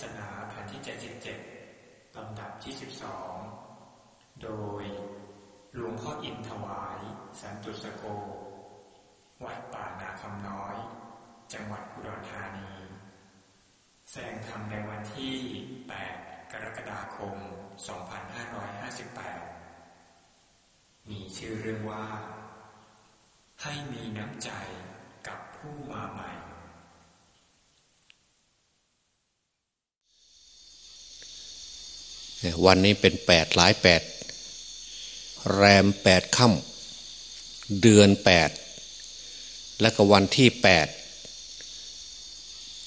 ศนาแผ่นที่ 77 ลำดับที่ 12 โดยหลวงพ่ออินถวาย สันตุสโก วัดป่านาคำน้อย จังหวัดอุดรธานี แสดงธรรมในวันที่ 8 กรกฎาคม 2558 มีชื่อเรื่องว่า ให้มีน้ำใจกับผู้มาใหม่ วันนี้เป็นแปดหลายแปดแรมแปดค่ำเดือนแปดและก็วันที่แปด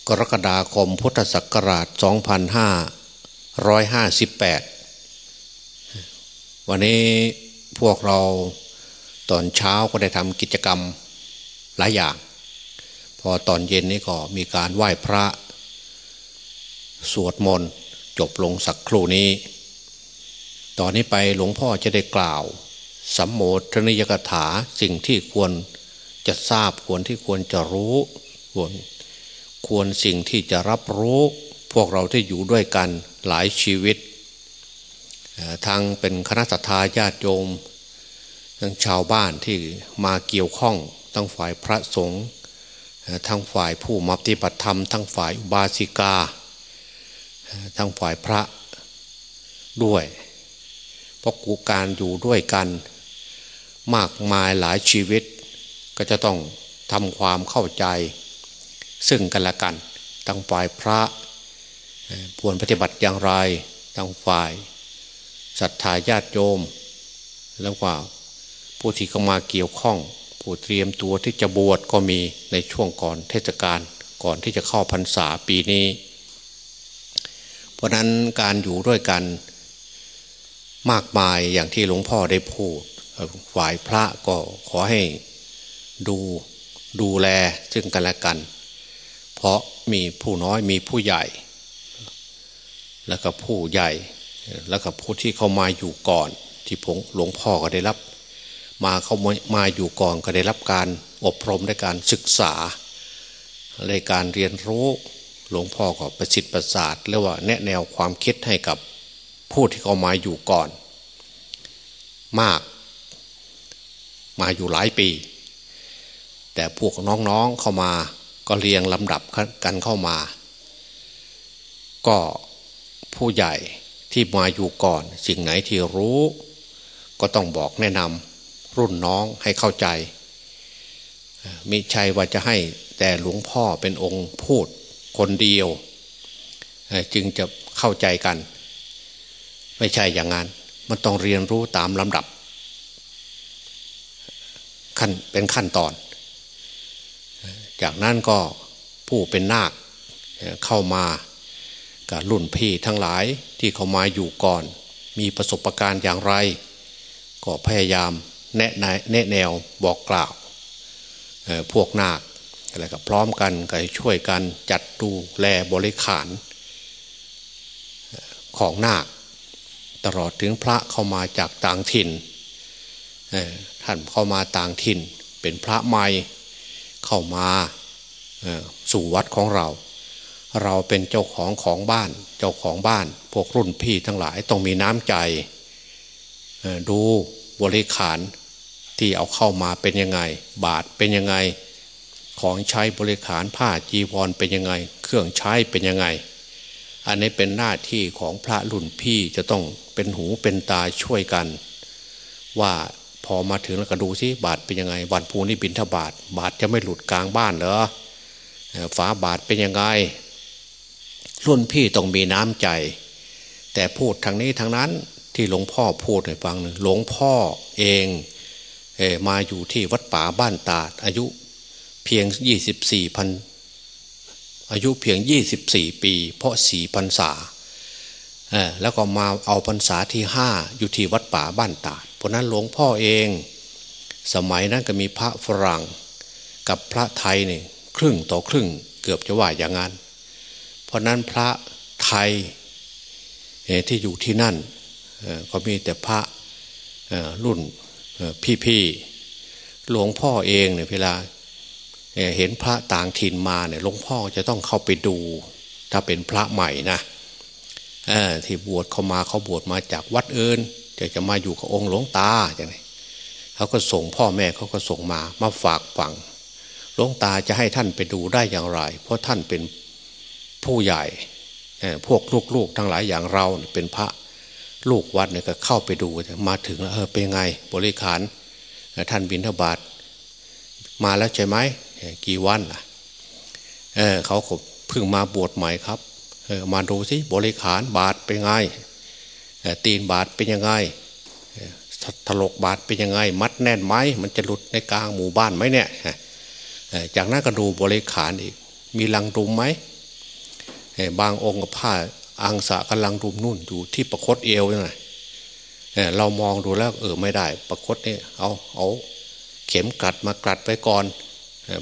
กรกฎาคมพุทธศักราช 2558 วันนี้พวกเราตอนเช้าก็ได้ทำกิจกรรมหลายอย่าง พอตอนเย็นนี้ก็มีการไหว้พระ สวดมนต์จบลงสักครู่นี้ ตอนนี้ไปหลวงพ่อจะได้กล่าวสัมโมทนิยกถาสิ่งที่ควรจะทราบควรที่ควรจะรู้ควรควรสิ่งที่จะรับรู้ พวกเราที่อยู่ด้วยกันหลายชีวิตทางเป็นคณะสัตยาญาติโยมทั้งชาวบ้านที่มาเกี่ยวข้องทั้งฝ่ายพระสงฆ์ทั้งฝ่ายผู้มาปฏิบัติธรรมทั้งฝ่ายอุบาสิกาทั้งฝ่ายพระด้วย ราะกูการอยู่ด้วยกัน มากมายหลายชีวิต ก็จะต้องทำความเข้าใจ ซึ่งกันและกันทั้งฝ่ายพระควรปฏิบัติอย่างไรทั้งฝ่ายศรัทธาญาติโยม แล้วว่าผู้ที่เข้ามาเกี่ยวข้อง ผู้เตรียมตัวที่จะบวชก็มีในช่วงก่อนเทศกาลก่อนที่จะเข้าพรรษาปีนี้ เพราะนั้นการอยู่ด้วยกัน มากมายอย่างที่หลวงพ่อได้พูดฝ่ายพระก็ขอให้ดูดูแลซึ่งกันและกัน เพราะมีผู้น้อยมีผู้ใหญ่ แล้วก็ผู้ใหญ่ แล้วก็ผู้ที่เข้ามาอยู่ก่อน ที่ผมหลวงพ่อก็ได้รับ มาเข้ามาอยู่ก่อนก็ได้รับการอบรมในการศึกษาในการเรียนรู้หลวงพ่อก็ประสิทธิ์ประสาทเรียกว่าแนะแนวความคิดให้กับ ผู้ที่เขามาอยู่ก่อน มาก มาอยู่หลายปี แต่พวกน้องๆเข้ามาก็เรียงลำดับกันเข้ามา ก็ผู้ใหญ่ที่มาอยู่ก่อน สิ่งไหนที่รู้ ก็ต้องบอกแนะนำรุ่นน้องให้เข้าใจมิใช่ว่าจะให้แต่หลวงพ่อเป็นองค์พูดคนเดียว จึงจะเข้าใจกัน ไม่ใช่อย่างนั้น มันต้องเรียนรู้ตามลำดับขั้นเป็นขั้นตอน จากนั้นก็ผู้เป็นนาคเข้ามากับรุ่นพี่ทั้งหลายที่เขามาอยู่ก่อน มีประสบการณ์อย่างไร ก็พยายามแนะนแนะแนวบอกกล่าว พวกนาคอะไรก็พร้อมกันก็ช่วยกันจัดดูแลบริขารของนาค ตลอดถึงพระเข้ามาจากต่างถิ่นท่านเข้ามาต่างถิ่น เป็นพระใหม่เข้ามาสู่วัดของเรา เราเป็นเจ้าของของบ้าน เจ้าของบ้าน พวกรุ่นพี่ทั้งหลายต้องมีน้ำใจดูบริขารที่เอาเข้ามาเป็นยังไง บาทเป็นยังไง ของใช้บริขารผ้าจีวรเป็นยังไง เครื่องใช้เป็นยังไง อันนี้เป็นหน้าที่ของพระรุ่นพี่จะต้อง เป็นหูเป็นตาช่วยกัน ว่าพอมาถึงแล้วก็ดูซิบาทเป็นยังไง วันภูนี่บินทบาท บาทจะไม่หลุดกลางบ้านเหรอฝาบาทเป็นยังไงรุ่นพี่ต้องมีน้ำใจ แต่พูดทางนี้ทางนั้นที่หลวงพ่อพูดให้ฟังหนึ่งหลวงพ่อเองเอมาอยู่ที่วัดป่าบ้านตาด อายุเพียงยี่สิบสี่พันอายุเพียงยี่สิบสี่ปี เพราะสี่พรรษา แล้วก็มาเอาพรรษาที่ห้าอยู่ที่วัดป่าบ้านตาดเพราะนั้นหลวงพ่อเอง สมัยนั้นก็มีพระฝรั่งกับพระไทยเนี่ยครึ่งต่อครึ่งเกือบจะว่าอย่างนั้น เพราะนั้นพระไทยที่อยู่ที่นั่นก็มีแต่พระรุ่นพี่ๆหลวงพ่อเองเนี่ยเวลาเห็นพระต่างถิ่นมาเนี่ยหลวงพ่อจะต้องเข้าไปดู ถ้าเป็นพระใหม่นะ ที่บวชเขามาเขาบวชมาจากวัดอื่นจะจะมาอยู่กับองค์หลวงตาอย่างนี้เขาก็ส่งพ่อแม่เขาก็ส่งมามาฝากฝังหลวงตาจะให้ท่านไปดูได้อย่างไร เพราะท่านเป็นผู้ใหญ่พวกลูกๆทั้งหลายอย่างเราเป็นพระลูกวัดเนี่ยก็เข้าไปดูมาถึงแล้วเออเป็นไง บริขารท่านบินทบาทมาแล้วใช่ไหมกี่วันล่ะเออเขาเพิ่งมาบวชใหม่ครับ มาดูสิบริขารบาทเป็นไงตีนบาทเป็นยังไงถลกบาทเป็นยังไง มัดแน่นไหมมันจะหลุดในกลางหมู่บ้านไหมเนี่ยจากนั้นก็ดูบริขารอีก มีลังดุมไหมบางองค์กับผ้าอังสะกำลังดุมนุ่นอยู่ที่ประคตเอวยังไงเรามองดูแล้วเออไม่ได้ ประคตนี่เอาเอาเข็มกัดมากลัดไปก่อน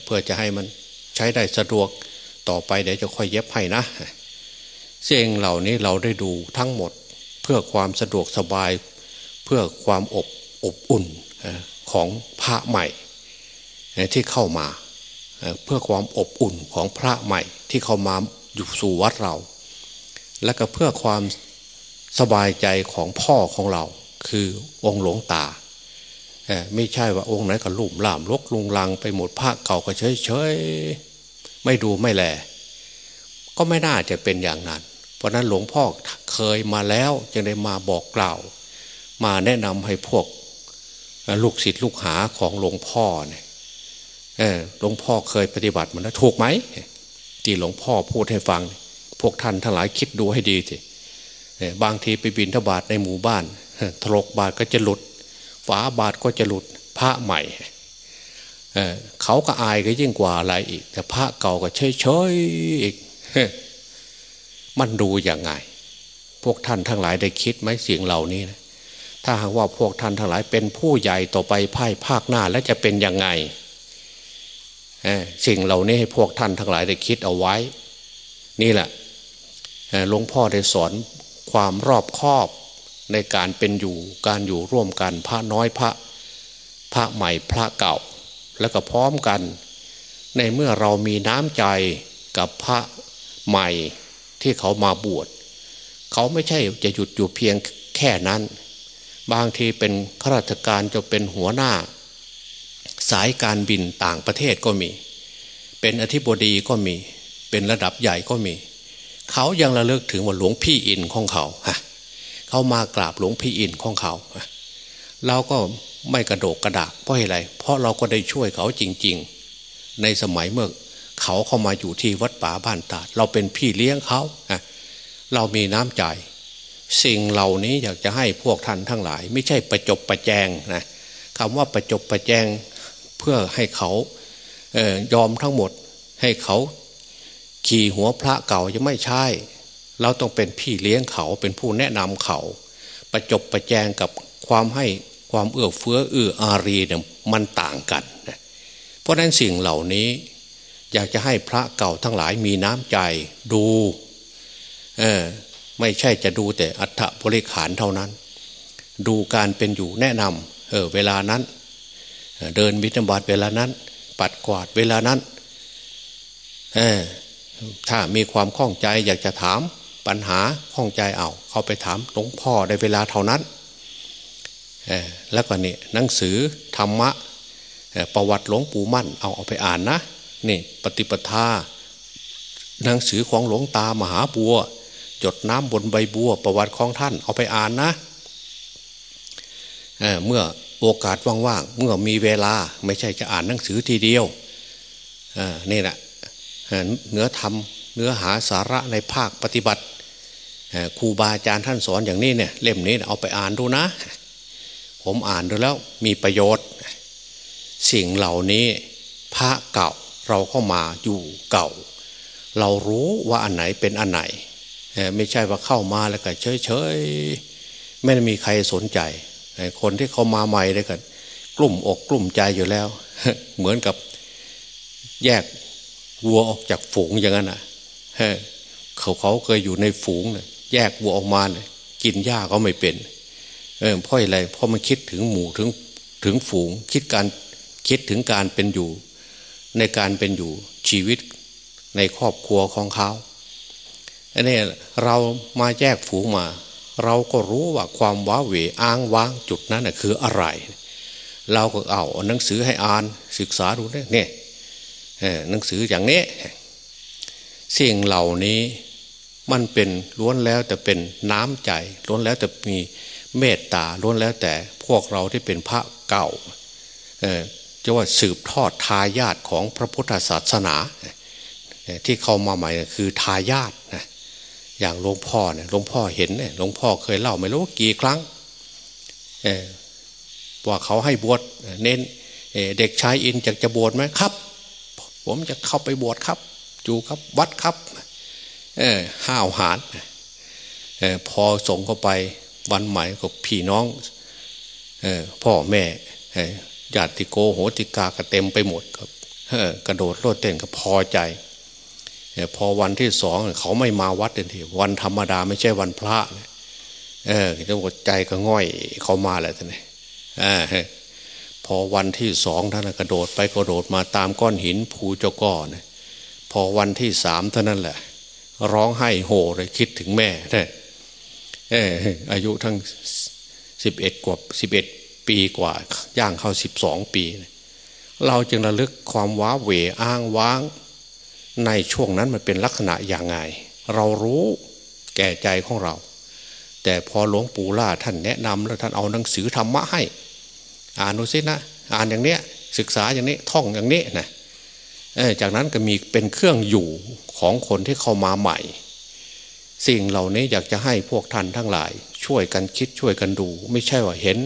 เพื่อจะให้มันใช้ได้สะดวกต่อไปเดี๋ยวจะค่อยเย็บให้นะ สิ่งเหล่านี้เราได้ดูทั้งหมดเพื่อความสะดวกสบาย เพื่อความอบอบอุ่นของพระใหม่ที่เข้ามาเพื่อความอบอุ่นของพระใหม่ที่เข้ามาอยู่สู่วัดเรา และก็เพื่อความสบายใจของพ่อของเรา คือองค์หลวงตาไม่ใช่ว่าองค์ไหนก็ลุ่มล่ามลกลุงลังไปหมดพระเก่าก็เฉยเฉยไม่ดูไม่แล ก็ไม่น่าจะเป็นอย่างนั้น ราะนั้นหลวงพ่อเคยมาแล้วจึงได้มาบอกกล่าว มาแนะนำให้พวกลูกศิษย์ลูกหาของหลวงพ่อเนี่ยหลวงพ่อเคยปฏิบัติมันถูกไหมที่หลวงพ่อพูดให้ฟัง พวกท่านทั้งหลายคิดดูให้ดีสิบางทีไปบินทบาทในหมู่บ้านถลกบาทก็จะหลุด ฝาบาทก็จะหลุดพระใหม่เเขาก็อายก็ยิ่งกว่าอะไรอีก แต่พระเก่าก็เฉยเฉยอีก มันดูอย่างไง พวกท่านทั้งหลายได้คิดไหมเสียงเหล่านี้นะถ้าหากว่าพวกท่านทั้งหลายเป็นผู้ใหญ่ต่อไปภายภาคหน้าแล้วจะเป็นยังไงสิ่งเหล่านี้ให้พวกท่านทั้งหลายได้คิดเอาไว้ นี่แหละหลวงพ่อได้สอนความรอบคอบในการเป็นอยู่การอยู่ร่วมกันพระน้อยพระพระใหม่พระเก่า แล้วก็พร้อมกัน ในเมื่อเรามีน้ำใจกับพระใหม่ ที่เขามาบวชเขาไม่ใช่จะหยุดอยู่เพียงแค่นั้น บางทีเป็นข้าราชการจะเป็นหัวหน้า สายการบินต่างประเทศก็มี เป็นอธิบดีก็มี เป็นระดับใหญ่ก็มี เขายังระลึกถึงว่าหลวงพี่อินของเขาฮะเขามากราบหลวงพี่อินของเขาเราก็ไม่กระโดกกระดากเพราะอะไรเพราะเราก็ได้ช่วยเขาจริง ๆ ในสมัยเมื่อ เขาเข้ามาอยู่ที่วัดป่าบ้านตาด เราเป็นพี่เลี้ยงเขาเรามีน้ำใจ สิ่งเหล่านี้อยากจะให้พวกท่านทั้งหลาย ไม่ใช่ประจบประแจงนะคำว่าประจบประแจงเพื่อให้เขาเยอมทั้งหมด ให้เขาขี่หัวพระเก่ายังไม่ใช่ เราต้องเป็นพี่เลี้ยงเขาเป็นผู้แนะนำเขา ประจบประแจงกับความให้ความเอื้อเฟื้อเอื้ออารีเนี่ยมันต่างกัน เพราะนั้นสิ่งเหล่านี้ อยากจะให้พระเก่าทั้งหลายมีน้ำใจดูเออไม่ใช่จะดูแต่อัฐบริขารเท่านั้น ดูการเป็นอยู่แนะนำเออเวลานั้น เดินบิณฑบาตเวลานั้น ปัดกวาดเวลานั้นถ้ามีความข้องใจอยากจะถามปัญหาข้องใจเอาเขาไปถามหลวงพ่อในเวลาเท่านั้นแล้วก็นี่หนังสือธรรมะประวัติหลวงปู่มั่นเอาเอาไปอ่านนะ นี่ปฏิปทาหนังสือของหลวงตามหาบัว จดน้ำบนใบบัว ประวัติของท่านเอาไปอ่านนะเเมื่อโอกาสว่างๆเมื่อมีเวลาไม่ใช่จะอ่านหนังสือทีเดียวนี่แหละเนื้อธรรมเนื้อหาสาระในภาคปฏิบัติครูบาอาจารย์ท่านสอนอย่างนี้เนี่ยเล่มนี้เอาไปอ่านดูนะ ผมอ่านดูแล้วมีประโยชน์ สิ่งเหล่านี้พระเก่า เราเข้ามาอยู่เก่า เรารู้ว่าอันไหนเป็นอันไหน ไม่ใช่ว่าเข้ามาแล้วก็เฉยๆไม่ได้มีใครสนใจ คนที่เขามาใหม่เลยกันกลุ่มอกกลุ่มใจอยู่แล้ว เหมือนกับแยกวัวออกจากฝูงอย่างนั้นอะเขาเขาเคยอยู่ในฝูงเนี่ยแยกวัวออกมาเนี่ยกินหญ้าเขาไม่เป็นเออเพราะอะไรเพราะมันคิดถึงหมู่ถึงถึงฝูง คิดการคิดถึงการเป็นอยู่ ในการเป็นอยู่ชีวิตในครอบครัวของเขาอันนี้เรามาแยกฝูงมา เราก็รู้ว่าความว้าเหวอ้างว้างจุดนั้นคืออะไร เราก็เอาหนังสือให้อ่านศึกษาดูเนี่ยหนังสืออย่างนี้สิ่งเหล่านี้มันเป็นล้วนแล้วแต่เป็นน้ำใจล้วนแล้วแต่มีเมตตาล้วนแล้วแต่พวกเราที่เป็นพระเก่า จะว่าสืบทอดทายาทของพระพุทธศาสนา ที่เข้ามาใหม่คือทายาทนะอย่างหลวงพ่อเนี่ยหลวงพ่อเห็นเนี่ยหลวงพ่อเคยเล่าไม่รู้กี่ครั้งว่าเขาให้บวชเน้นเด็กชายอินจะจะบวชไหมครับ ผมจะเข้าไปบวชครับจูครับวัดครับห้าวหาญพอส่งเข้าไปวันใหม่กับพี่น้องพ่อแม่ ญาติโกโหติกาก็เต็มไปหมดครับกระโดดโลดเต้นก็พอใจพอวันที่สองเขาไม่มาวัดเต็มทีวันธรรมดาไม่ใช่วันพระเออจะหมดใจก็ง่อยเขามาแหล้วท่านนี่พอวันที่สองท่านกระโดดไปกระโดดมาตามก้อนหินภูเจ้าก้อนพอวันที่สามเท่านั้นแหละ ร้องไห้โหเลยคิดถึงแม่ได้อายุทั้งสิบเอ็ดกว่าสิบเอ็ด ปีกว่าย่างเข้าสิบสองปี เราจึงระลึกความว้าเหวอ้างว้าง ในช่วงนั้นมันเป็นลักษณะอย่างไง เรารู้แก่ใจของเรา แต่พอหลวงปู่ล่าท่านแนะนำแล้วท่านเอาหนังสือธรรมะให้ อ่านดูสินะอ่านอย่างเนี้ยศึกษาอย่างนี้ท่องอย่างนี้นะจากนั้นก็มีเป็นเครื่องอยู่ของคนที่เข้ามาใหม่ สิ่งเหล่านี้อยากจะให้พวกท่านทั้งหลาย ช่วยกันคิดช่วยกันดู ไม่ใช่ว่าเห็น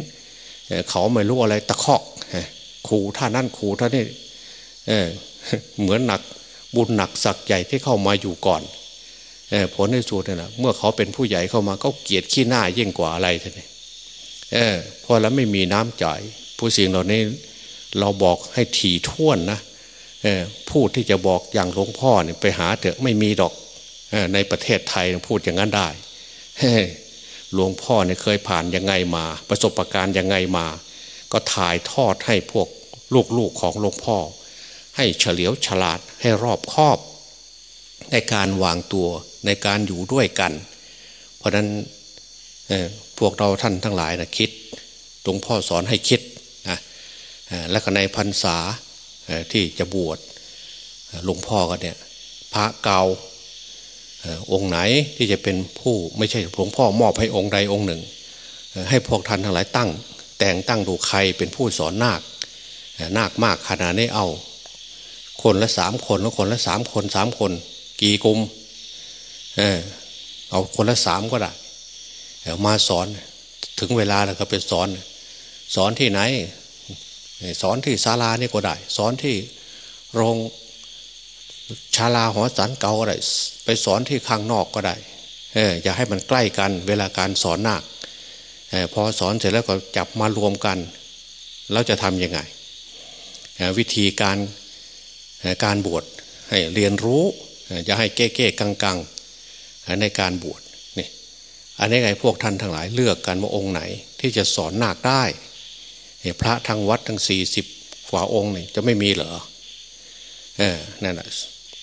เขาไม่รู้อะไรตะคอกขู่ท่านั่นขู่ท่านี่เหมือนหนักบุญหนักสักใหญ่ที่เข้ามาอยู่ก่อนผลในสุดเนี่ยนะเมื่อเขาเป็นผู้ใหญ่เข้ามาเขาเกลียดขี้หน้ายิ่งกว่าอะไรท่านนี่พอแล้วไม่มีน้ำจ่ายผู้สิ่งเหล่านี้เราบอกให้ถี่ท่วนนะพูดที่จะบอกอย่างหลวงพ่อเนี่ยไปหาเถอะไม่มีดอกในประเทศไทยพูดอย่างนั้นได้ หลวงพ่อเนี่ยเคยผ่านยังไงมา ประสบการณ์ยังไงมา ก็ถ่ายทอดให้พวกลูกๆของหลวงพ่อ ให้เฉลียวฉลาดให้รอบคอบ ในการวางตัวในการอยู่ด้วยกัน เพราะนั้นพวกเราท่านทั้งหลายนะคิดหลวงพ่อสอนให้คิดนะและก็ในพรรษาที่จะบวชหลวงพ่อกันเนี่ยพระเก่า องค์ไหนที่จะเป็นผู้ไม่ใช่หลวงพ่อมอบให้องค์ใดองค์หนึ่ง ให้พวกท่านทั้งหลายตั้ง แต่งตั้งดูใครเป็นผู้สอนนาคนาคมากขนาดนี้เอา คนละสามคนแล้วคนละสามคนสามคน กี่กลุ่มเออเอาคนละสามก็ได้มาสอนถึงเวลาแล้วก็ไปสอน สอนที่ไหน สอนที่ศาลานี่ก็ได้ สอนที่โรง ชาลาหอสันเก่าก็ได้ไปสอนที่ข้างนอกก็ได้เอออย่าให้มันใกล้กันเวลาการสอนนาคพอสอนเสร็จแล้วก็จับมารวมกัน แล้วจะทำยังไง วิธีการการบวชให้เรียนรู้จะให้เก้เก้กังกังในการบวชนี่อันนี้ไงพวกท่านทั้งหลายเลือกกันว่าองค์ไหน ที่จะสอนนาคได้พระทางวัดทั้งสี่สิบกว่าองค์นี่จะไม่มีเหรอเออนั่นแหละ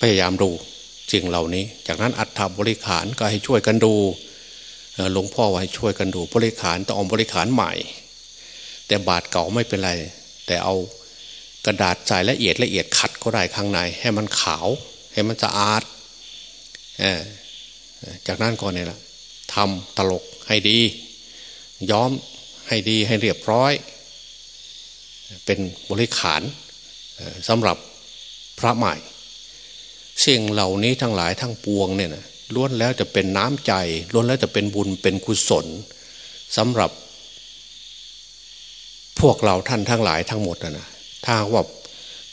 พยายามดูสิ่งเหล่านี้ จากนั้นอัฐบริขารก็ให้ช่วยกันดูหลวงพ่อว่าให้ช่วยกันดูบริขารต้องเอาบริขารใหม่ แต่บาทเก่าไม่เป็นไร แต่เอากระดาษใส่ละเอียดละเอียดขัดก็ได้ข้างใน ให้มันขาว ให้มันสะอาดจากนั้นก็เนี่ยละทำตลกให้ดี ย้อมให้ดีให้เรียบร้อย เป็นบริขารสำหรับพระใหม่ สิ่งเหล่านี้ทั้งหลายทั้งปวงเนี่ยนะล้วนแล้วจะเป็นน้ำใจล้วนแล้วจะเป็นบุญเป็นกุศลสำหรับ พวกเราท่านทั้งหลายทั้งหมดนะนะถ้าว่า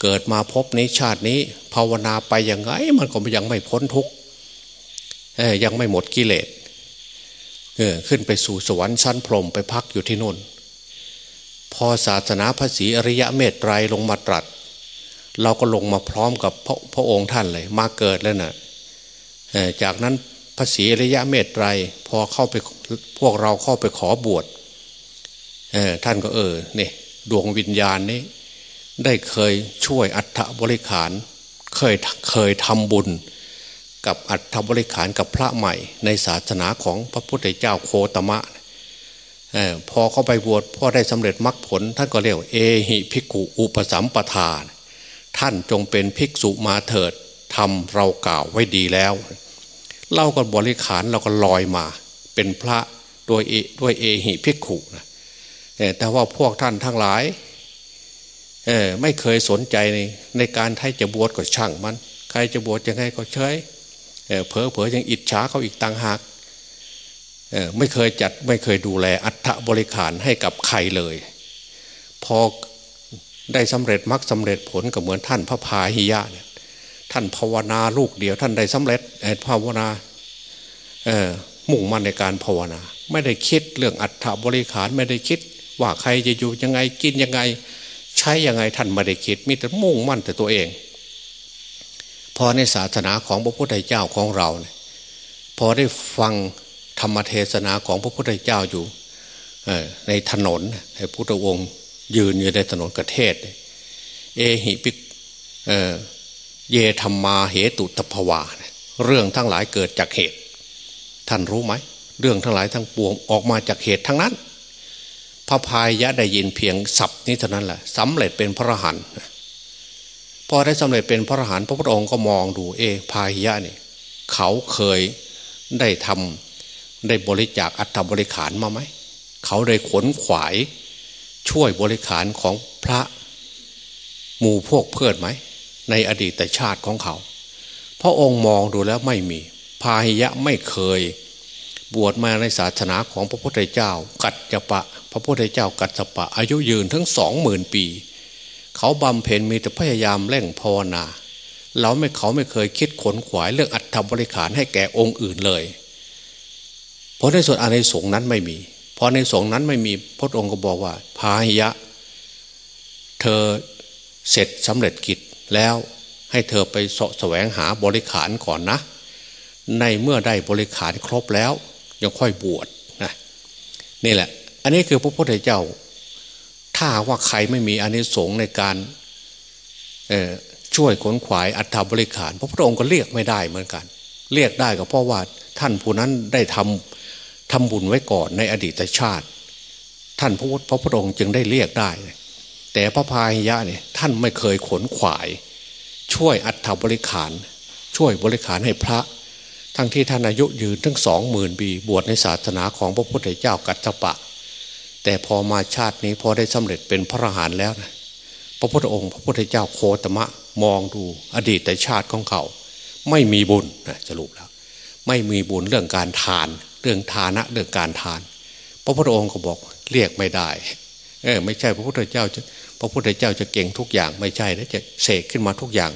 เกิดมาพบนี้ชาตินี้ ภาวนาไปยังไง มันก็ยังไม่พ้นทุกข์ยังไม่หมดกิเลสเออขึ้นไปสู่สวรรค์ชั้นพรหมไปพักอยู่ที่นู่น พอศาสนาพระศรีอริยะเมตไตรลงมาตรัส เราก็ลงมาพร้อมกับพระพระองค์ท่านเลย มาเกิดแล้วนะ่ะจากนั้นพระศรีอริยะเมตไตรพอเข้าไปพวกเราเข้าไปขอบวชท่านก็เออเนี่ยดวงวิญญาณนี้ ได้เคยช่วยอัฐบริขาร เคยเคยทำบุญ กับอัฐบริขารกับพระใหม่ ในศาสนาของพระพุทธเจ้าโคตมะพอเข้าไปบวชพอได้สำเร็จมรรคผล ท่านก็เรียกเอหิภิกขุอุปสัมปทาน ท่านจงเป็นภิกษุมาเถิดทำเรากล่าวไว้ดีแล้ว เล่ากันบริขารเราก็ลอยมา เป็นพระโดยด้วยเอหิภิกขุนะแต่ว่าพวกท่านทั้งหลายไม่เคยสนใจในในการให้จะบวชก็ช่างมัน ใครจะบวชยังไงก็เฉยเพอเพอยังอิจฉาเขาอีกต่างหากไม่เคยจัดไม่เคยดูแลอัฐบริขารให้กับใครเลย พอ ได้สำเร็จมรรคสาเร็จผลก็เหมือนท่านพระพาหิยะเนี่ยท่านภาวนาลูกเดียว ท่านได้สำเร็จภาวนาเออมุ่งมั่นในการภาวนา ไม่ได้คิดเรื่องอัฐบริขารไม่ได้คิด ว่าใครจะอยู่ยังไงกินยังไง ใช้ยังไงท่านไม่ได้คิดมิแต่มุ่งมั่นแต่ตัวเอง พอในศาสนาของพระพุทธเจ้าของเราเนี่ยพอได้ฟังธรรมเทศนาของพระพุทธเจ้าอยู่ในถนนพระพุทธองค์ ยืนอยู่ในถนนกระเทศ เอหิปิเเยธรรมาเหตุตภวา เรื่องทั้งหลายเกิดจากเหตุ ท่านรู้ไหม เรื่องทั้งหลายทั้งปวงออกมาจากเหตุทั้งนั้น พระพายยะได้ยินเพียงศัพท์นี้เท่านั้นแหละสำเร็จเป็นพระหันพอได้สำเร็จเป็นพระหันพระพุทธองค์ก็มองดู เอพายยะนี่เขาเคยได้ทำได้บริจาคอัฐบริขารมาไหม เขาได้ขนขวาย ช่วยบริขารของพระหมู่พวกเพื่อนไหม ในอดีตชาติของเขา พระองค์มองดูแล้วไม่มี พาหิยะไม่เคย บวชมาในศาสนาของพระพุทธเจ้า กัจจปะ พระพุทธเจ้ากัจจปะ อายุยืนทั้งสองหมื่นปี เขาบำเพ็ญมีแต่พยายามเร่งภาวนาเราไม่เขาไม่เคยคิดขนขวายเรื่องอัตถบริขารให้แก่องค์อื่นเลย เพราะในส่วนอาในสงนั้นไม่มี อในสงนั้นไม่มีพระองค์ก็บอกว่าพาหิยะ เธอเสร็จสำเร็จกิจแล้วให้เธอไปสะแสวงหาบริขารก่อนนะ ในเมื่อได้บริขารครบแล้วยังค่อยบวชนะนี่แหละ อันนี้คือพระพุทธเจ้า ถ้าว่าใครไม่มีอานิสงส์ในการช่วยขนขวายอัฐบริขาร พระพุทธองค์ก็เรียกไม่ได้เหมือนกัน เรียกได้ก็เพราะว่าท่านผู้นั้นได้ทำ ทำบุญไว้ก่อนในอดีตชาติ ท่านพระพุทธพระพุทธองค์จึงได้เรียกได้ แต่พระพายะเนี่ยท่านไม่เคยขนขวาย ช่วยอัฐบริขาร ช่วยบริขารให้พระ ทั้งที่ท่านอายุยืนทั้งสองหมื่นปีบวชในศาสนาของพระพุทธเจ้ากัจจปะ แต่พอมาชาตินี้พอได้สำเร็จเป็นพระอรหันต์แล้วนะพระพุทธองค์ พระพุทธเจ้าโคตมะมองดูอดีตชาติของเขา ไม่มีบุญนะสรุปแล้ว ไม่มีบุญเรื่องการทาน เรื่องทานะเรื่องการทาน พระพุทธองค์ก็บอกเรียกไม่ได้เออไม่ใช่พระพุทธเจ้าจะพระพุทธเจ้าจะเก่งทุกอย่างไม่ใช่แล้วจะเสกขึ้นมาทุกอย่าง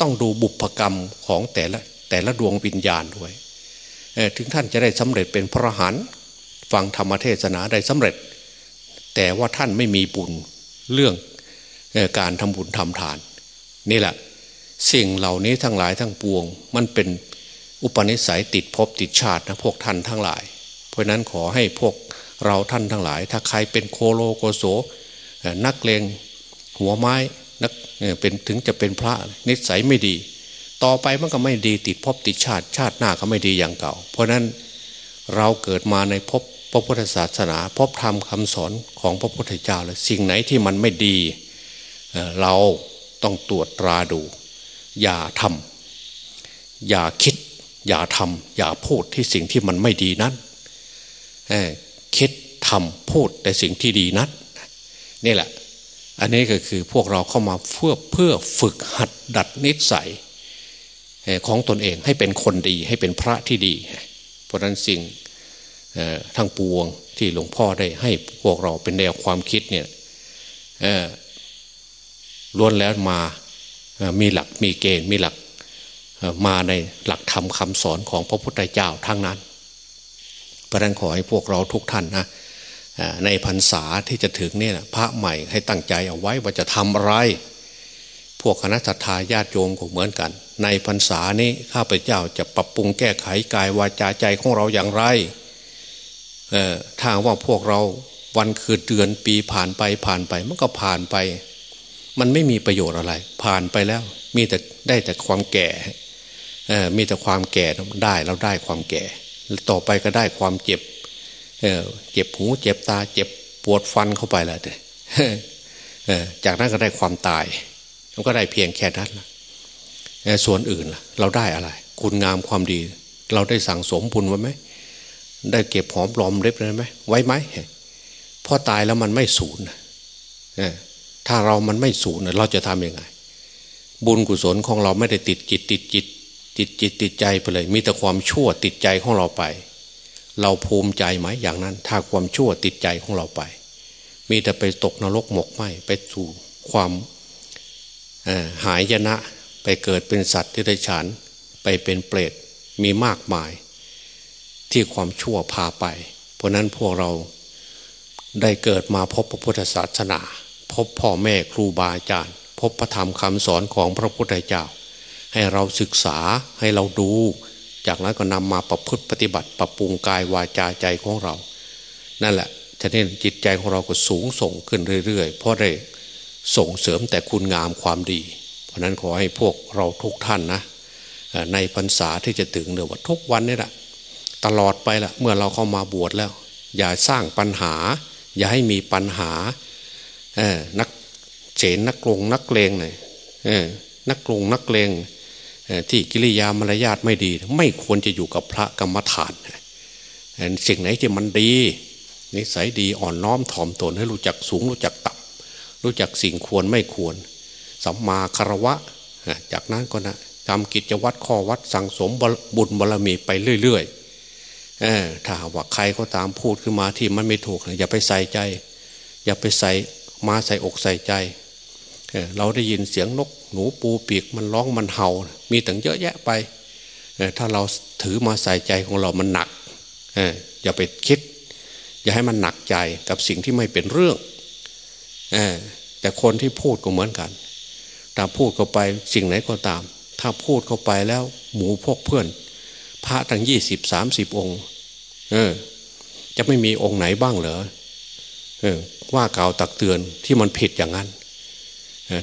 ต้องดูบุพกรรมของแต่ละแต่ละดวงวิญญาณด้วยถึงท่านจะได้สำเร็จเป็นพระหันฟังธรรมเทศนาได้สำเร็จ แต่ว่าท่านไม่มีบุญเรื่องการทำบุญทำทาน นี่แหละ สิ่งเหล่านี้ทั้งหลายทั้งปวง มันเป็น อุปนิสัยติดภพติดชาตินะพวกท่านทั้งหลาย เพราะนั้นขอให้พวกเราท่านทั้งหลาย ถ้าใครเป็นโคโลโกโสนักเลงหัวไม้นักเป็นถึงจะเป็นพระนิสัยไม่ดี ต่อไปมันก็ไม่ดีติดพบติดชาติ ชาติหน้าก็ไม่ดีอย่างเก่า เพราะนั้นเราเกิดมาในพบพระพุทธศาสนาพบธรรมคำสอนของพระพุทธเจ้าแล้วสิ่งไหนที่มันไม่ดี เราต้องตรวจตราดู อย่าทำอย่าคิด อย่าทำอย่าพูดที่สิ่งที่มันไม่ดีนั้นคิดทำพูดแต่สิ่งที่ดีนั้นนี่แหละ อันนี้ก็คือพวกเราเข้ามาเพื่อเพื่อฝึกหัดดัดนิสัยของตนเองให้เป็นคนดีให้เป็นพระที่ดี เพราะนั้นสิ่งทั้งปวงที่หลวงพ่อได้ให้พวกเราเป็นแนวความคิดเนี่ยล้วนแล้วมามีหลักมีเกณฑ์มีหลัก มาในหลักธรรมคำสอนของพระพุทธเจ้าทั้งนั้นเพราะนั้นขอให้พวกเราทุกท่านนะในพรรษาที่จะถึงเนี่ยพระใหม่ให้ตั้งใจเอาไว้ว่าจะทำอะไร พวกคณะสัตยาญาติโยมก็เหมือนกัน ในพรรษานี้ข้าพเจ้าจะปรับปรุงแก้ไขกายวาจาใจของเราอย่างไรถ้าว่าพวกเราวันคืนเดือนปีผ่านไปผ่านไปมันก็ผ่านไป มันไม่มีประโยชน์อะไร ผ่านไปแล้ว มีแต่ได้แต่ความแก่ มีแต่ความแก่ได้เราได้ความแก่ ต่อไปก็ได้ความเจ็บเจ็บหูเจ็บตาเจ็บปวดฟันเข้าไปแล้วจากนั้นก็ได้ความตายมันก็ได้เพียงแค่นั้นละส่วนอื่นล่ะ เราได้อะไร คุณงามความดี เราได้สั่งสมบุญไว้ไหมได้เก็บหอมรอมเล็บเลยไหมไว้ไหมพอตายแล้วมันไม่สูญถ้าเรามันไม่สูญเราจะทำยังไง บุญกุศลของเราไม่ได้ติดจิตติดจิต ติดจิตติดใจไปเลย มีแต่ความชั่วติดใจของเราไป เราภูมิใจไหมอย่างนั้น ถ้าความชั่วติดใจของเราไป มีแต่ไปตกนรกหมกไหมไปสู่ความหายยนะ ไปเกิดเป็นสัตว์ที่ได้ฉานไปเป็นเปรตมีมากมาย ที่ความชั่วพาไป เพราะนั้นพวกเราได้เกิดมาพบพระพุทธศาสนา พบพ่อแม่ครูบาอาจารย์ พบพระธรรมคำสอนของพระพุทธเจ้า ให้เราศึกษาให้เราดู จากนั้นก็นำมาประพฤติปฏิบัติ ปรับปรุงกายวาจาใจของเรา นั่นแหละฉะนั้นจิตใจของเราก็สูงส่งขึ้นเรื่อยๆ เพราะได้ส่งเสริมแต่คุณงามความดี เพราะนั้นขอให้พวกเราทุกท่านนะในพรรษาที่จะถึงเดี๋ยวว่าทุกวันนี่แหละตลอดไปละเมื่อเราเข้ามาบวชแล้ว อย่าสร้างปัญหา อย่าให้มีปัญหาเออนักเฉนนักลงนักเลงเลยเออนักลงนักเลง ที่กิริยามารยาทไม่ดี ไม่ควรจะอยู่กับพระกรรมฐานสิ่งไหนที่มันดี นิสัยดีอ่อนน้อมถ่อมตนให้รู้จักสูงรู้จักต่ำรู้จักสิ่งควรไม่ควรสัมมาคารวะ จากนั้นก็นะทำกิจวัตรข้อวัดสั่งสมบุญบารรมีไปเรื่อยๆถ้าว่าใครก็ตามพูดขึ้นมาที่มันไม่ถูกอย่าไปใส่ใจ อย่าไปใส่มาใส่อกใส่ใจ เราได้ยินเสียงนก หนูปูปีกมันร้องมันเห่า มีตั้งเยอะแยะไป ถ้าเราถือมาใส่ใจของเรามันหนักอย่าไปคิด อย่าให้มันหนักใจกับสิ่งที่ไม่เป็นเรื่องแต่คนที่พูดก็เหมือนกันแต่พูดเข้าไปสิ่งไหนก็ตาม ถ้าพูดเข้าไปแล้วหมูพวกเพื่อน พระทั้งยี่สิบสามสิบองค์ เออ จะไม่มีองค์ไหนบ้างเหรอเออว่ากล่าวตักเตือนที่มันผิดอย่างนั้น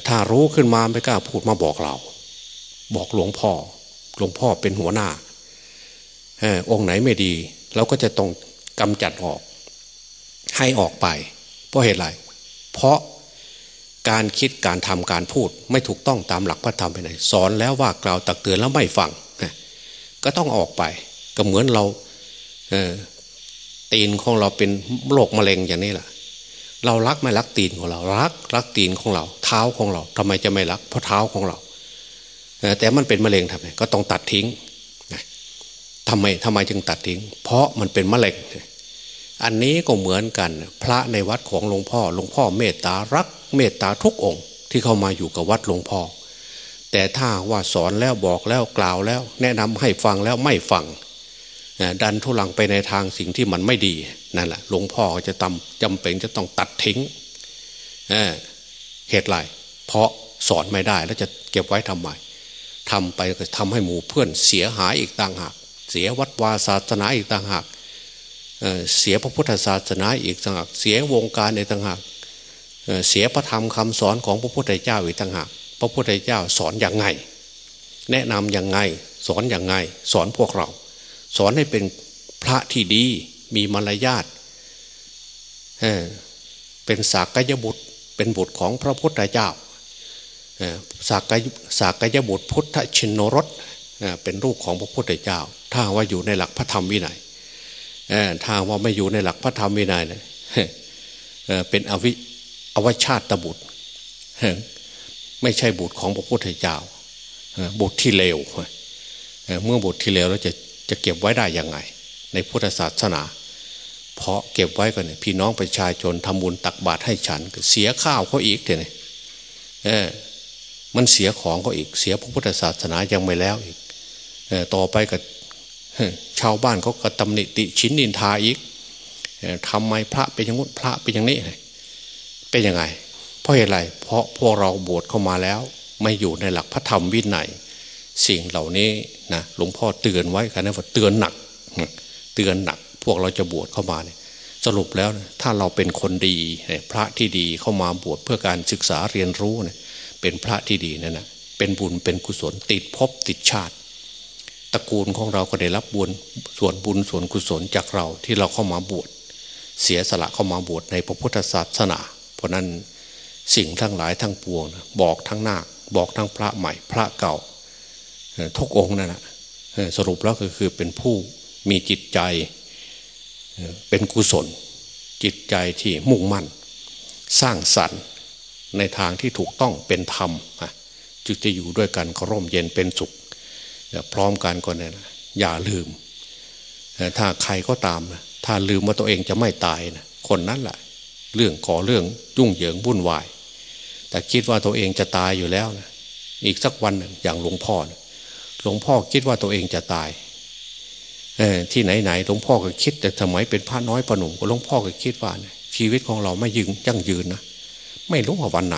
ถ้ารู้ขึ้นมาไม่กล้าพูดมาบอกเรา บอกหลวงพ่อ หลวงพ่อเป็นหัวหน้าองค์ไหนไม่ดีเราก็จะต้องกำจัดออก ให้ออกไป เพราะเหตุไร เพราะการคิดการทำการพูดไม่ถูกต้องตามหลักพระธรรมไปไหนสอนแล้วว่ากล่าวตักเตือนแล้วไม่ฟังก็ต้องออกไป ก็เหมือนเราเตีนของเราเป็นโรคมะเร็งอย่างนี้แหละ เรารักไม่รักตีนของเรา รักรักตีนของเรา เท้าของเราทำไมจะไม่รัก เพราะเท้าของเราแต่มันเป็นมะเร็งทำไมก็ต้องตัดทิ้งทำไมทำไมจึงตัดทิ้ง เพราะมันเป็นมะเร็งอันนี้ก็เหมือนกัน พระในวัดของหลวงพ่อหลวงพ่อเมตตารักเมตตาทุกองค์ที่เข้ามาอยู่กับวัดหลวงพ่อแต่ถ้าว่าสอนแล้วบอกแล้วกล่าวแล้ว แนะนำให้ฟังแล้วไม่ฟัง ดันทุลังไปในทางสิ่งที่มันไม่ดีนั่นแหละหลวงพ่อจะจำจำเป็นจะต้องตัดทิ้งเหตุไรเพราะสอนไม่ได้แล้วจะเก็บไว้ทำไมทำไปก็ทำให้หมู่เพื่อนเสียหายอีกต่างหาก เสียวัดวาศาสนาอีกต่างหากเสียพระพุทธศาสนาอีกต่างหาก เสียวงการในต่างหากเสียพระธรรมคำสอนของพระพุทธเจ้าอีกต่างหาก พระพุทธเจ้าสอนอย่างไง แนะนำอย่างไง สอนอย่างไง สอนพวกเรา สอนให้เป็นพระที่ดีมีมารยาทเป็นสากยบุตร เป็นบุตรของพระพุทธเจ้าสากยสากยบุตรพุทธชินโนรสเป็นลูกของพระพุทธเจ้า ถ้าว่าอยู่ในหลักพระธรรมวินัยถ้าว่าไม่อยู่ในหลักพระธรรมวินัยเนี่ยเป็นอวิอวชาตบุตรไม่ใช่บุตรของพระพุทธเจ้าบุตรที่เลวเมื่อบุตรที่เลวแล้วจะ จะเก็บไว้ได้ยังไง ในพุทธศาสนา เพราะเก็บไว้กันเนี่ยพี่น้องประชาชนทำบุญตักบาตรให้ฉันเสียข้าวเขาอีกเนี่ยมันเสียของเขาอีกเสียพระพุทธศาสนายังไม่แล้วอีกต่อไปกับชาวบ้านเขาก็ตำหนิติชินนินทาอีกทำไมพระเป็นอย่างนู้นพระเป็นอย่างนี้เป็นยังไง เพราะเหตุไรเพราะพวกเราบวชเข้ามาแล้ว ไม่อยู่ในหลักพระธรรมวินัย สิ่งเหล่านี้นะหลวงพ่อเตือนไว้กันนะว่าเตือนหนัก เตือนหนัก พวกเราจะบวชเข้ามาเนี่ยสรุปแล้วถ้าเราเป็นคนดีพระที่ดีเข้ามาบวชเพื่อการศึกษาเรียนรู้เนี่ยเป็นพระที่ดีนั่นนะเป็นบุญเป็นกุศลติดภพติดชาติตระกูลของเราก็ได้รับบุญส่วนบุญส่วนกุศลจากเราที่เราเข้ามาบวชเสียสละเข้ามาบวชในพระพุทธศาสนา เพราะนั้นสิ่งทั้งหลายทั้งปวง บอกทั้งนาคบอกทั้งพระใหม่พระเก่า ทุกองนั่นแหะสรุปแล้วก็คือเป็นผู้มีจิตใจ เป็นกุศล จิตใจที่มุ่งมั่น สร้างสรรค์ในทางที่ถูกต้องเป็นธรรมจึงจะอยู่ด้วยกันก็ร่มเย็นเป็นสุขพร้อมกันก็เนี่ยนอย่าลืม ถ้าใครก็ตาม ถ้าลืมว่าตัวเองจะไม่ตายนะคนนั้นแหละเรื่องก่อเรื่องยุ่งเหยิงวุ่นวาย แต่คิดว่าตัวเองจะตายอยู่แล้วนะอีกสักวันหนึ่งอย่างหลวงพ่อนะ หลวงพ่อคิดว่าตัวเองจะตายที่ไหนไหนหลวงพ่อก็คิด แต่สมัยเป็นพระน้อยประหนุ่มหลวงพ่อก็คิดว่าชีวิตของเราไม่ยืนยั่งยืนนะไม่รู้ว่าวันไหน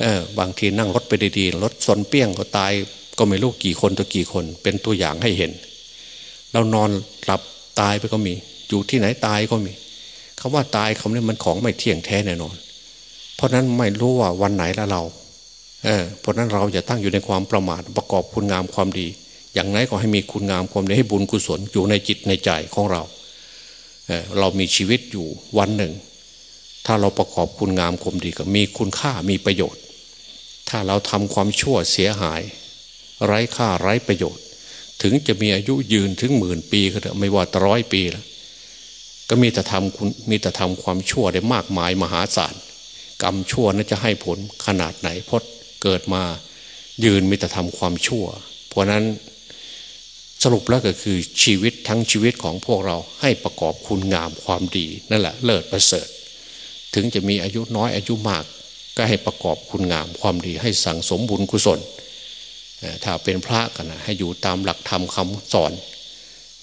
เออบางทีนั่งรถไปดีๆรถสนเปี้ยงก็ตายก็ไม่รู้กี่คนตัวกี่คน เป็นตัวอย่างให้เห็น เรานอนหลับตายไปก็มี อยู่ที่ไหนตายก็มีคำว่าตายคำนี้มันของไม่เที่ยงแท้แน่นอน เพราะนั้นไม่รู้ว่าวันไหนละเรา เออเพราะนั้นเราจะตั้งอยู่ในความประมาทประกอบคุณงามความดี อย่างไรก็ให้มีคุณงามความดีให้บุญกุศลอยู่ในจิตในใจของเราเออเรามีชีวิตอยู่วันหนึ่ง ถ้าเราประกอบคุณงามความดีก็มีคุณค่ามีประโยชน์ ถ้าเราทำความชั่วเสียหาย ไร้ค่าไร้ประโยชน์ ถึงจะมีอายุยืนถึงหมื่นปีก็เถอะไม่ว่าร้อยปีแล้วก็มีแต่ทำคุณมีแต่ทำความชั่วได้มากมายมหาศาลกรรมชั่วนั้นจะให้ผลขนาดไหนพด เกิดมายืนมีแต่ทำความชั่ว เพราะนั้นสรุปแล้วก็คือชีวิตทั้งชีวิตของพวกเราให้ประกอบคุณงามความดีนั่นแหละเลิศประเสริฐ ถึงจะมีอายุน้อยอายุมาก ก็ให้ประกอบคุณงามความดี ให้สั่งสมบุญกุศล ถ้าเป็นพระกันนะให้อยู่ตามหลักธรรมคำสอน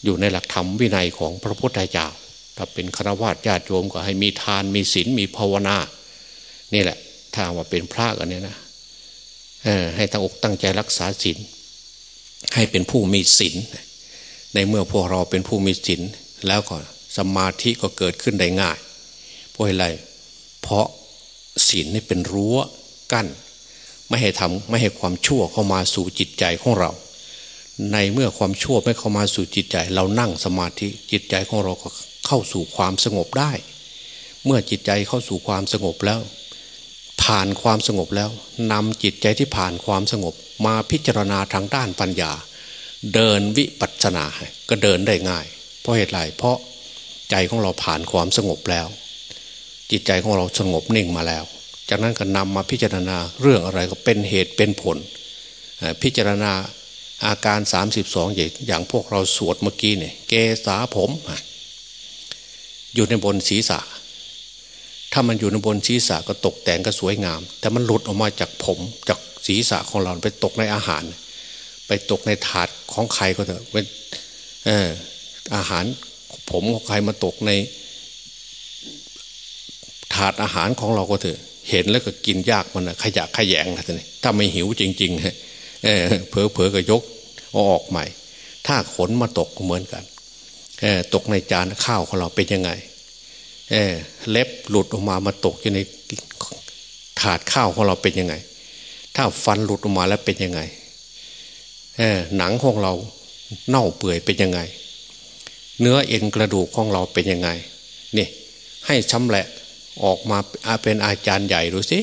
อยู่ในหลักธรรมวินัยของพระพุทธเจ้าถ้าเป็นฆราวาสญาติโยมก็ให้มีทานมีศีลมีภาวนา นี่แหละถ้าว่าเป็นพระกันเนี่ยนะ ให้ตั้งอกตั้งใจรักษาศีลให้เป็นผู้มีศีลในเมื่อพวกเราเป็นผู้มีศีลแล้วก็สมาธิก็เกิดขึ้นได้ง่ายเพราะอะไรเพราะศีลนี่เป็นรั้วกั้น ไม่ให้ทำไม่ให้ความชั่วเข้ามาสู่จิตใจของเรา ในเมื่อความชั่วไม่เข้ามาสู่จิตใจ เรานั่งสมาธิจิตใจของเราก็เข้าสู่ความสงบได้ เมื่อจิตใจเข้าสู่ความสงบแล้ว ผ่านความสงบแล้วนำจิตใจที่ผ่านความสงบ มาพิจารณาทางด้านปัญญา เดินวิปัสสนาก็เดินได้ง่าย เพราะเหตุไรเพราะใจของเราผ่านความสงบแล้ว จิตใจของเราสงบนิ่งมาแล้ว จากนั้นก็นำมาพิจารณาเรื่องอะไรก็เป็นเหตุเป็นผล พิจารณาอาการ 32 อย่างพวกเราสวดเมื่อกี้เนี่ยเกษาผมอยู่ในบนศีรษะ ถ้ามันอยู่ในบนศีรษะก็ตกแต่งก็สวยงาม แต่มันหลุดออกมาจากผมจากศีรษะของเราไปตกในอาหาร ไปตกในถาดของใครก็เถอะเป็นอาหารผมของใครมาตกใน ถาดอาหารของเราก็เถอะ เห็นแล้วก็กินยากมันขยะขยงนะท่านถ้าไม่หิวจริงๆเออเผลอเผลอก็ยกเอาออกใหม่ ถ้าขนมาตกก็เหมือนกันตกในจานข้าวของเราเป็นยังไง เออเล็บหลุดออกมามาตกอยู่ในถาดข้าวของเราเป็นยังไง ถ้าฟันหลุดออกมาแล้วเป็นยังไงเออหนังของเราเน่าเปื่อยเป็นยังไง เนื้อเอ็นกระดูกของเราเป็นยังไงนี่ให้ชำแหละออกมาเป็นอาจารย์ใหญ่ดูสิ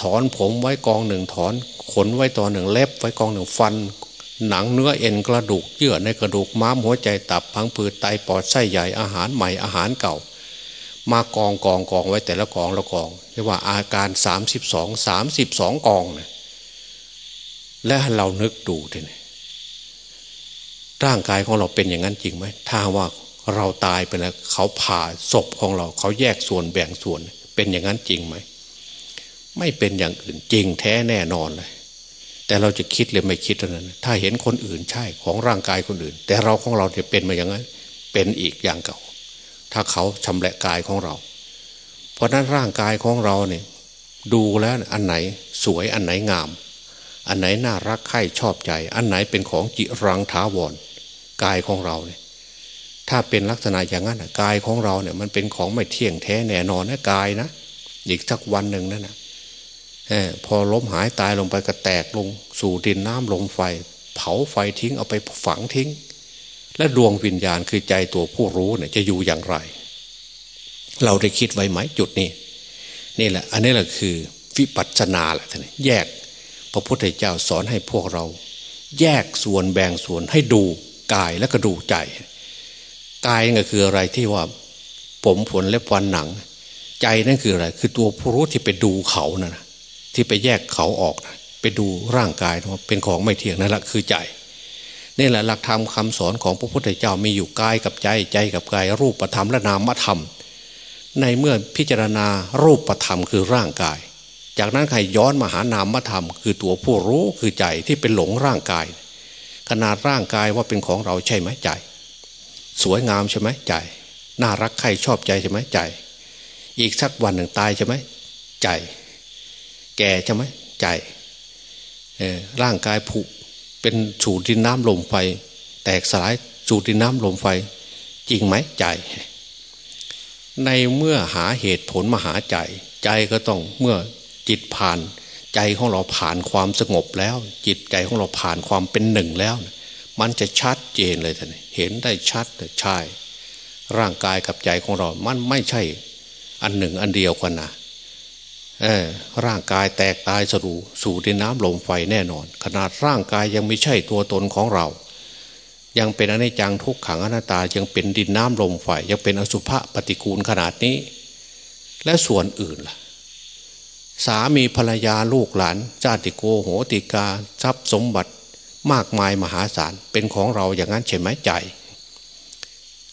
ถอนผมไว้กองหนึ่งถอน ขนไว้ตอนหนึ่งเล็บไว้กองหนึ่งฟัน หนังเนื้อเอ็นกระดูกเยื่อในกระดูกม้ามหัวใจตับพังผืดไตปอดไส้ใหญ่อาหารใหม่อาหารเก่า มากองกองกองไว้แต่ละกองละกองเรียกว่าอาการสามสิบสองสามสิบสองกองนี่ยและเรานึกดูทีนี้ร่างกายของเราเป็นอย่างนั้นจริงไหมถ้าว่าเราตายไปแล้วเขาผ่าศพของเราเขาแยกส่วนแบ่งส่วนเป็นอย่างนั้นจริงไหมไม่เป็นอย่างอื่นจริงแท้แน่นอนเลย แต่เราจะคิดเลยไม่คิดเท่านั้น ถ้าเห็นคนอื่นใช่ของร่างกายคนอื่น แต่เราของเราเนี่ยเป็นมาอย่างนั้นเป็นอีกอย่างเก่า ถ้าเขาชำแหละกายของเรา เพราะนั้นร่างกายของเราเนี่ยดูแล้วอันไหนสวยอันไหนงาม อันไหนน่ารักใคร่ชอบใจ อันไหนเป็นของจิรังท้าวรกายของเราเนี่ยถ้าเป็นลักษณะอย่างนั้นกายของเราเนี่ยมันเป็นของไม่เที่ยงแท้แน่นอนนะกายนะอีกสักวันหนึ่งนั่นนะ พอล้มหายตายลงไปก็แตกลงสู่ดินน้ำลงไฟ เผาไฟทิ้งเอาไปฝังทิ้ง และดวงวิญญาณคือใจตัวผู้รู้เนี่ยจะอยู่อย่างไร เราได้คิดไว้ไหมจุดนี้ นี่แหละ อันนี้แหละคือวิปัสสนาแหละท่านแยก พระพุทธเจ้าสอนให้พวกเรา แยกส่วนแบ่งส่วนให้ดูกายและก็ดูใจกายก็คืออะไรที่ว่า ผมผลเล็บฟันหนัง ใจนั่นคืออะไร คือตัวผู้รู้ที่ไปดูเขานะ่ะ ที่ไปแยกเขาออกนะไปดูร่างกายเป็นของไม่เที่ยงนั่นแหละคือใจนี่แหละหลักธรรมคาสอนของพระพุทธเจ้ามีอยู่กายกับใจใจกับกายรูปธรรมและนามธรรม ในเมื่อพิจารณารูปธรรมคือร่างกาย จากนั้นใครย้อนมาหานามธรรม คือตัวผู้รู้คือใจที่เป็นหลงร่างกาย ขนาดร่างกายว่าเป็นของเราใช่ไหมใจ สวยงามใช่ไหมใจ น่ารักใครชอบใจใช่ไหมใจ อีกสักวันหนึ่งตายใช่ไหมใจ แก่ใช่ไหมใจร่างกายผุเป็นสูดินน้ำลมไฟ แตกสลายสูดินน้ำลมไฟ จริงไหมใจ ในเมื่อหาเหตุผลมาหาใจ ใจก็ต้องเมื่อจิตผ่านใจของเราผ่านความสงบแล้ว จิตใจของเราผ่านความเป็นหนึ่งแล้ว มันจะชัดเจนเลยท่านเห็นได้ชัดใช่ ร่างกายกับใจของเรา มันไม่ใช่ อันหนึ่งอันเดียวกันนะ ร่างกายแตกตายสรูสู่ดินน้ำลมไฟแน่นอน ขนาดร่างกายยังไม่ใช่ตัวตนของเรา ยังเป็นอนิจจังทุกขังอนัตตายังเป็นดินน้ำลมไฟยังเป็นอสุภะปฏิกูลขนาดนี้ และส่วนอื่นล่ะ สามีภรรยาลูกหลานชาติโกโหติกา ทรัพย์สมบัติมากมายมหาศาลเป็นของเราอย่างนั้นใช่ไหมใจ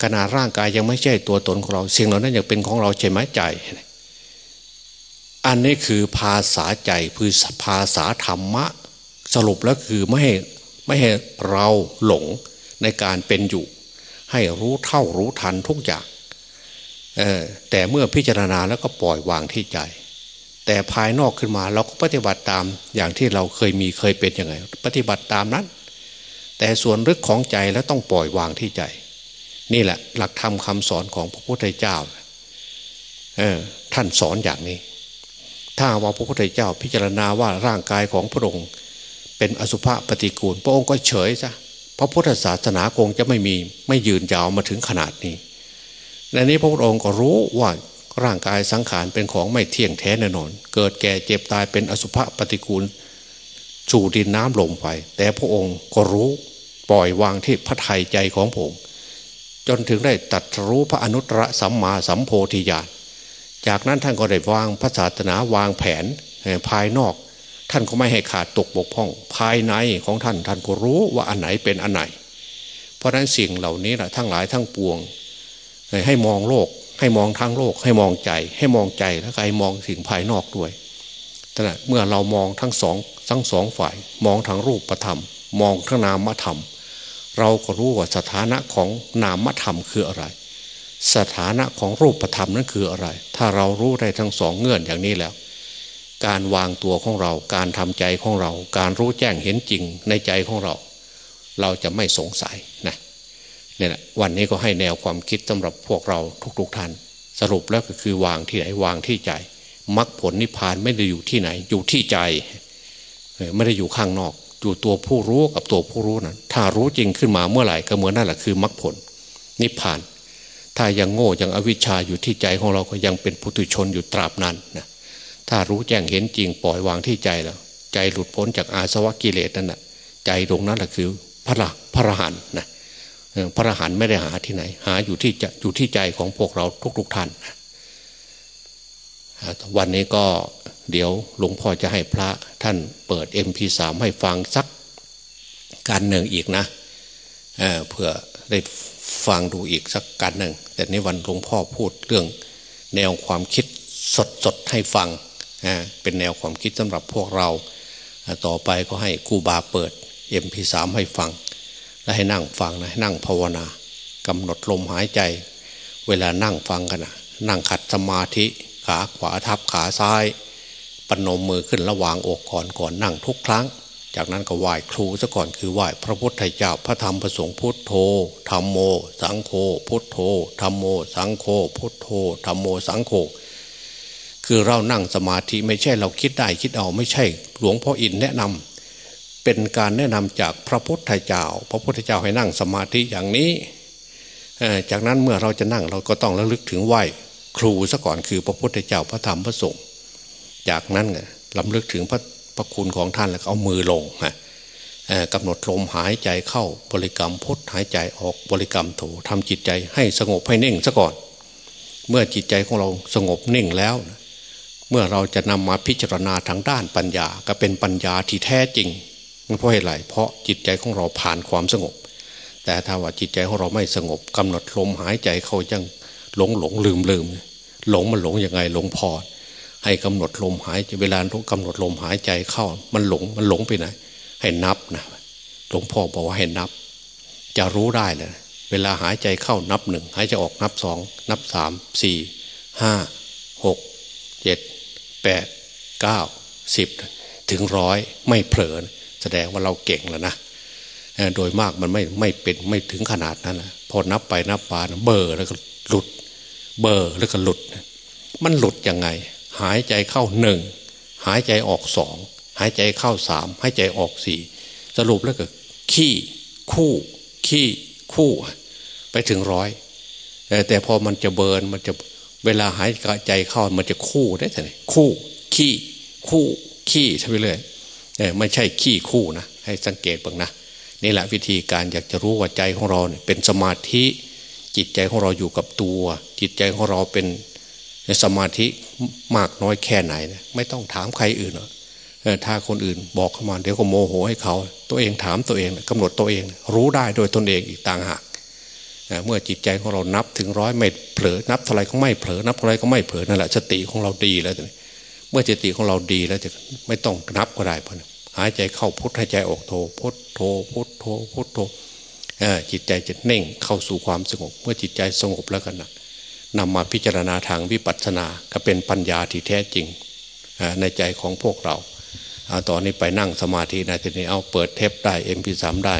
ขนาดร่างกายยังไม่ใช่ตัวตนของเราสิ่งเหล่านั้นยังเป็นของเราใช่ไหมใจ อันนี้คือภาษาใจคือภาษาธรรมะ สรุปแล้วคือไม่ให้ไม่ให้เราหลงในการเป็นอยู่ ให้รู้เท่ารู้ทันทุกอย่างแต่เมื่อพิจารณาแล้วก็ปล่อยวางที่ใจ แต่ภายนอกขึ้นมาเราก็ปฏิบัติตามอย่างที่เราเคยมีเคยเป็นยังไง ปฏิบัติตามนั้น แต่ส่วนลึกของใจแล้วต้องปล่อยวางที่ใจ นี่แหละ หลักธรรมคาสอนของพระพุทธเจ้าท่านสอนอย่างนี้ ถ้าว่าพระพุทธเจ้าพิจารณาว่าร่างกายของพระองค์เป็นอสุภะปฏิกูล พระองค์ก็เฉยซะพระพุทธศาสนาคงจะไม่มีไม่ยืนยาวมาถึงขนาดนี้ในนี้พระพุทธองค์ก็รู้ว่าร่างกายสังขารเป็นของไม่เที่ยงแท้แน่นอน เกิดแก่เจ็บตายเป็นอสุภะปฏิกูลสู่ดินน้ำลมไปแต่พระองค์ก็รู้ปล่อยวางที่พระทัยใจของผม จนถึงได้ตัดรู้พระอนุตตรสัมมาสัมโพธิญาณ จากนั้นท่านก็ได้วางพระศาสนาวางแผนภายนอก ท่านก็ไม่ให้ขาดตกบกพร่อง ภายในของท่านท่านก็รู้ว่าอันไหนเป็นอันไหน เพราะฉะนั้นสิ่งเหล่านี้แหละทั้งหลายทั้งปวง ให้มองโลก ให้มองทั้งโลก ให้มองใจ ให้มองใจแล้วก็ให้มองสิ่งภายนอกด้วยแต่เมื่อเรามองทั้งสองทั้งสองฝ่าย มองทั้งรูปธรรม มองทั้งนามธรรม เราก็รู้ว่าสถานะของนามธรรมคืออะไร สถานะของรูปธรรมนั้นคืออะไร ถ้าเรารู้ได้ทั้งสองเงื่อนอย่างนี้แล้ว การวางตัวของเรา การทำใจของเรา การรู้แจ้งเห็นจริงในใจของเรา เราจะไม่สงสัยนะเนี่ยนะวันนี้ก็ให้แนวความคิดสำหรับพวกเราทุกๆท่าน สรุปแล้วก็คือวางที่ไหนวางที่ใจมรรคผลนิพพานไม่ได้อยู่ที่ไหน อยู่ที่ใจ ไม่ได้อยู่ข้างนอกอยู่ตัวผู้รู้กับตัวผู้รู้นะถ้ารู้จริงขึ้นมาเมื่อไหร่ก็เหมือนนั่นแหละคือมรรคผลนิพพาน ถ้ายังโง่ยังอวิชชาอยู่ที่ใจของเราก็ยังเป็นปุถุชนอยู่ตราบนั้นนะถ้ารู้แจ้งเห็นจริงปล่อยวางที่ใจแล้ว ใจหลุดพ้นจากอาสวะกิเลสนั่นแหะใจตรงนั้นแหละคือพระพระหันนะพระหันไม่ได้หาที่ไหน หาอยู่ที่จะอยู่ที่ใจของพวกเราทุกๆท่านวันนี้ก็เดี๋ยวหลวงพ่อจะให้พระท่านเปิด MP3 ให้ฟังสักการหนึ่งอีกนะเเพื่อ ได้ฟังดูอีกสักการหนึ่ง แต่ในวันหลวงพ่อพูดเรื่องแนวความคิดสดๆให้ฟัง เป็นแนวความคิดสำหรับพวกเรา ต่อไปก็ให้ครูบาเปิด MP3 ให้ฟัง และให้นั่งฟังนะนั่งภาวนากำหนดลมหายใจ เวลานั่งฟังกันนะนั่งขัดสมาธิขาขวาทับขาซ้ายปนมมือขึ้นระหว่างอกก่อนก่อนนั่งทุกครั้ง จากนั้นก็ไหว้ครูซะก่อนคือไหว้พระพุทธเจ้าพระธรรมพระสงฆ์พุทโธธรรมโม สังโฆพุทโธธรรมโม สังโฆพุทโธธรรมโมสังโฆคือเรานั่งสมาธิไม่ใช่เราคิดได้คิดเอาไม่ใช่ หลวงพ่ออินแนะนำเป็นการแนะนำจากพระพุทธเจ้า พระพุทธเจ้าให้นั่งสมาธิอย่างนี้ จากนั้นเมื่อเราจะนั่งเราก็ต้องระลึกถึงไหวครูซะก่อนคือพระพุทธเจ้าพระธรรมพระสงฆ์จากนั้นลำลึกถึงพระ พระคุณของท่านแล้วเอามือลงฮะกำหนดลมหายใจเข้าบริกรรมพุทหายใจออกบริกรรมโถทำจิตใจให้สงบให้นิ่งซะก่อน เมื่อจิตใจของเราสงบนิ่งแล้ว เมื่อเราจะนำมาพิจารณาทางด้านปัญญาก็เป็นปัญญาที่แท้จริงเพราะอะไรเพราะจิตใจของเราผ่านความสงบ แต่ถ้าว่าจิตใจของเราไม่สงบกำหนดลมหายใจเขายังหลงหลงลืมลืมหลงมันหลงยังไงหลงพอ ให้กำหนดลมหายใจเวลาทุกกำหนดลมหายใจเข้า มันหลงมันหลงไปไหนให้นับนะหลวงพ่อบอกว่าให้นับ จะรู้ได้เลยเวลาหายใจเข้านับหนึ่งหายใจออกนับสองนับสามสี่ห้าหกเจ็ดแปดเก้าสิบถึงร้อยไม่เผลอแสดงว่าเราเก่งแล้วนะโดยมากมันไม่ไม่เป็นไม่ถึงขนาดนั้นนะพอนับไปนับปาเบอร์แล้วก็หลุด เบอร์แล้วก็หลุด มันหลุดยังไง หายใจเข้าหนึ่งหายใจออกสองหายใจเข้าสามหายใจออกสี่สรุปแล้วก็ขี้คู่ ขี้คู่ ไปถึงร้อยแต่พอมันจะเบิร์นมันจะเวลาหายใจเข้ามันจะคู่ได้ไหมคู่ ขี้คู่ขี้ใช่ไหมเลยไม่ใช่ขี้คู่นะให้สังเกตบ้างนะนี่แหละวิธีการอยากจะรู้ว่าใจของเราเนี่ยเป็นสมาธิ จิตใจของเราอยู่กับตัว จิตใจของเราเป็น สมาธิมากน้อยแค่ไหนนะไม่ต้องถามใครอื่นหรอกถ้าคนอื่นบอกเข้ามาเดี๋ยวก็โมโหให้เขา ตัวเองถามตัวเองกำหนดตัวเอง รู้ได้โดยตนเองอีกต่างหากเมื่อจิตใจของเรานับถึงร้อยไม่เผลอนับเท่าไรก็ไม่เผลอนับเท่าไรก็ไม่เผลอนั่นแหละสติของเราดีแล้วเมื่อสติของเราดีแล้วจะไม่ต้องนับก็ได้พอหายใจเข้าพุทหายใจออกโทพุทโทพุทโทพุทโทจิตใจจะเน่งเข้าสู่ความสงบ เมื่อจิตใจสงบแล้วกันนะ นำมาพิจารณาทางวิปัสสนาก็เป็นปัญญาที่แท้จริงในใจของพวกเราตอนนี้ไปนั่งสมาธินะทีนี้เอาเปิดเทปได้เอ็มพีสามได้